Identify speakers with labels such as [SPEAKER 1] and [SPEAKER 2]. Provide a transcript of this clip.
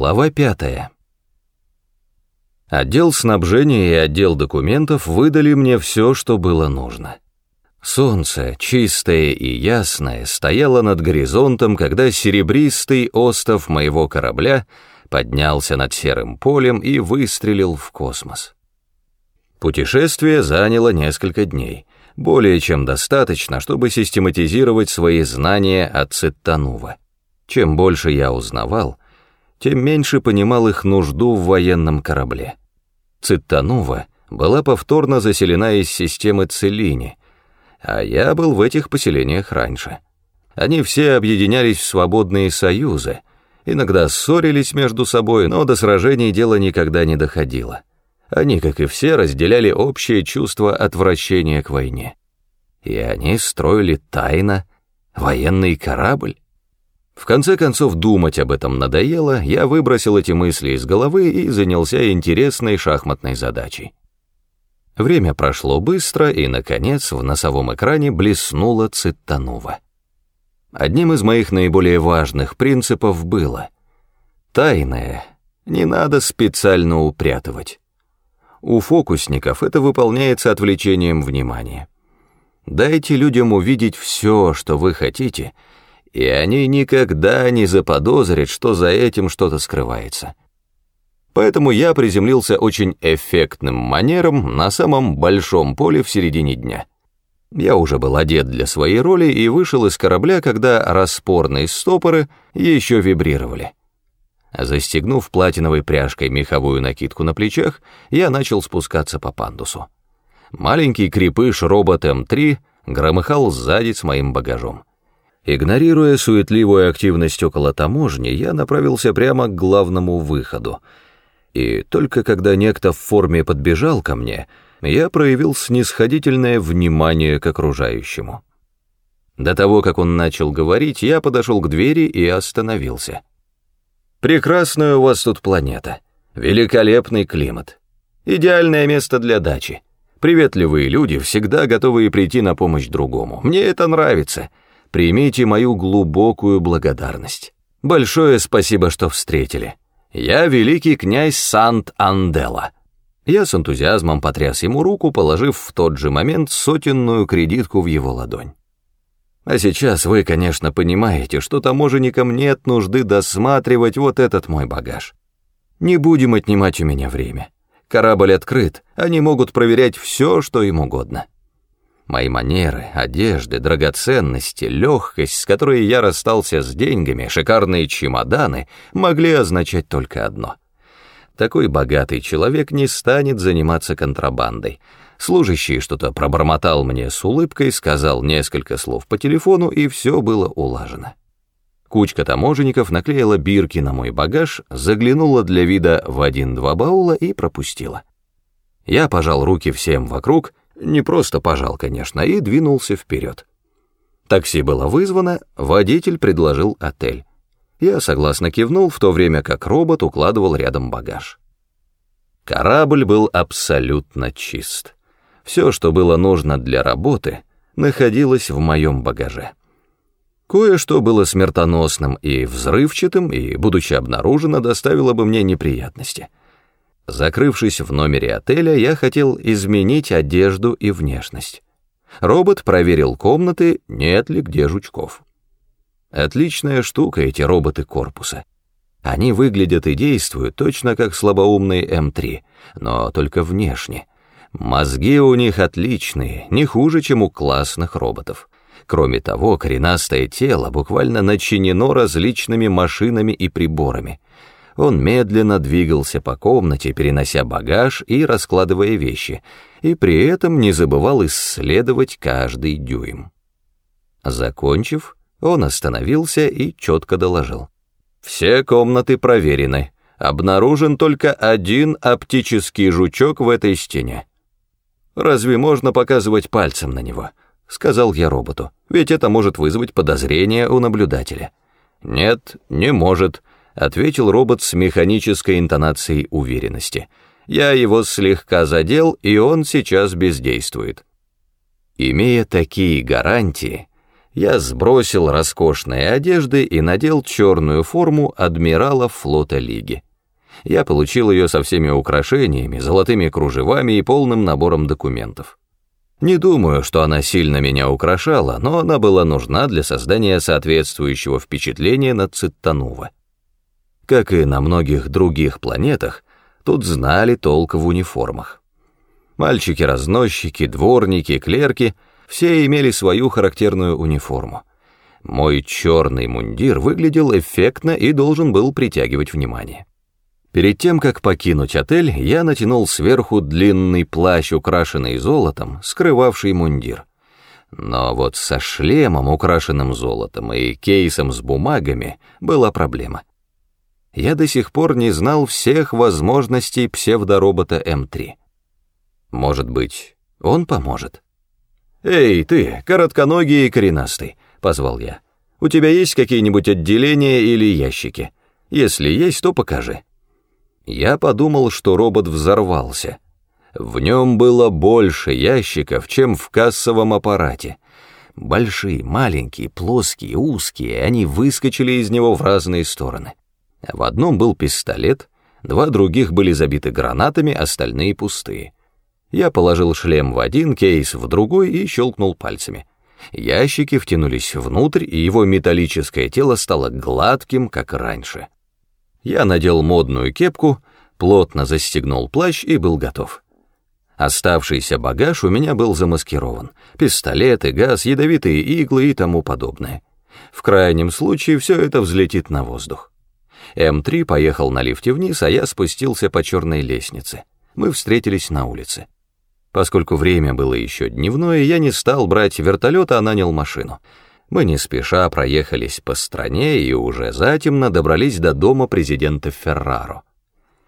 [SPEAKER 1] Глава пятая. Отдел снабжения и отдел документов выдали мне все, что было нужно. Солнце, чистое и ясное, стояло над горизонтом, когда серебристый остов моего корабля поднялся над серым полем и выстрелил в космос. Путешествие заняло несколько дней, более чем достаточно, чтобы систематизировать свои знания о Циттанува. Чем больше я узнавал, тем меньше понимал их нужду в военном корабле. Циттанува была повторно заселена из системы Целини, а я был в этих поселениях раньше. Они все объединялись в свободные союзы, иногда ссорились между собой, но до сражений дело никогда не доходило. Они, как и все, разделяли общее чувство отвращения к войне. И они строили тайно военный корабль. В конце концов, думать об этом надоело, я выбросил эти мысли из головы и занялся интересной шахматной задачей. Время прошло быстро, и, наконец, в носовом экране блеснула Циттанува. Одним из моих наиболее важных принципов было «Тайное не надо специально упрятывать. У фокусников это выполняется отвлечением внимания. Дайте людям увидеть все, что вы хотите, и они никогда не заподозрят, что за этим что-то скрывается». Поэтому я приземлился очень эффектным манером на самом большом поле в середине дня. Я уже был одет для своей роли и вышел из корабля, когда распорные стопоры еще вибрировали. Застегнув платиновой пряжкой меховую накидку на плечах, я начал спускаться по пандусу. Маленький крепыш робот М3 громыхал сзади с моим багажом. Игнорируя суетливую активность около таможни, я направился прямо к главному выходу — и только когда некто в форме подбежал ко мне, я проявил снисходительное внимание к окружающему. До того, как он начал говорить, я подошел к двери и остановился. «Прекрасная у вас тут планета, великолепный климат, идеальное место для дачи, приветливые люди, всегда готовые прийти на помощь другому. Мне это нравится. Примите мою глубокую благодарность. Большое спасибо, что встретили». «Я великий князь Сант-Андела». Я с энтузиазмом потряс ему руку, положив в тот же момент сотенную кредитку в его ладонь. А сейчас вы, конечно, понимаете, что таможенникам нет нужды досматривать вот этот мой багаж. Не будем отнимать у меня время. Корабль открыт, они могут проверять все, что им угодно. Мои манеры, одежды, драгоценности, легкость, с которой я расстался с деньгами, шикарные чемоданы, могли означать только одно. Такой богатый человек не станет заниматься контрабандой. Служащий что-то пробормотал мне с улыбкой, сказал несколько слов по телефону, и все было улажено. Кучка таможенников наклеила бирки на мой багаж, заглянула для вида в один-два баула и пропустила. Я пожал руки всем вокруг, не просто пожал, конечно, и двинулся вперед. Такси было вызвано, водитель предложил отель. Я согласно кивнул, в то время как робот укладывал рядом багаж. Корабль был абсолютно чист. Все, что было нужно для работы, находилось в моем багаже. Кое-что было смертоносным и взрывчатым, и, будучи обнаружено, доставило бы мне неприятности — Закрывшись в номере отеля, я хотел изменить одежду и внешность. Робот проверил комнаты, нет ли где жучков. Отличная штука эти роботы корпуса. Они выглядят и действуют точно как слабоумные М3, но только внешне. Мозги у них отличные, не хуже, чем у классных роботов. Кроме того, коренастое тело буквально начинено различными машинами и приборами — он медленно двигался по комнате, перенося багаж и раскладывая вещи, и при этом не забывал исследовать каждый дюйм. Закончив, он остановился и четко доложил. «Все комнаты проверены. Обнаружен только один оптический жучок в этой стене. Разве можно показывать пальцем на него?» — сказал я роботу. «Ведь это может вызвать подозрение у наблюдателя». «Нет, не может», ответил робот с механической интонацией уверенности. Я его слегка задел, и он сейчас бездействует. Имея такие гарантии, я сбросил роскошные одежды и надел черную форму адмирала флота Лиги. Я получил ее со всеми украшениями, золотыми кружевами и полным набором документов. Не думаю, что она сильно меня украшала, но она была нужна для создания соответствующего впечатления на Циттанува. Как и на многих других планетах, тут знали толк в униформах. Мальчики-разносчики, дворники, клерки — все имели свою характерную униформу. Мой черный мундир выглядел эффектно и должен был притягивать внимание. Перед тем, как покинуть отель, я натянул сверху длинный плащ, украшенный золотом, скрывавший мундир. Но вот со шлемом, украшенным золотом, и кейсом с бумагами была проблема. Я до сих пор не знал всех возможностей псевдоробота М3. Может быть, он поможет? «Эй, ты, коротконогий и коренастый», — позвал я. «У тебя есть какие-нибудь отделения или ящики? Если есть, то покажи». Я подумал, что робот взорвался. В нем было больше ящиков, чем в кассовом аппарате. Большие, маленькие, плоские, узкие, они выскочили из него в разные стороны. В одном был пистолет, два других были забиты гранатами, остальные пустые. Я положил шлем в один, кейс в другой и щелкнул пальцами. Ящики втянулись внутрь, и его металлическое тело стало гладким, как раньше. Я надел модную кепку, плотно застегнул плащ и был готов. Оставшийся багаж у меня был замаскирован. Пистолеты, газ, ядовитые иглы и тому подобное. В крайнем случае все это взлетит на воздух. М3 поехал на лифте вниз, а я спустился по черной лестнице. Мы встретились на улице. Поскольку время было еще дневное, я не стал брать вертолет, а нанял машину. Мы не спеша проехались по стране и уже затемно добрались до дома президента Ферраро.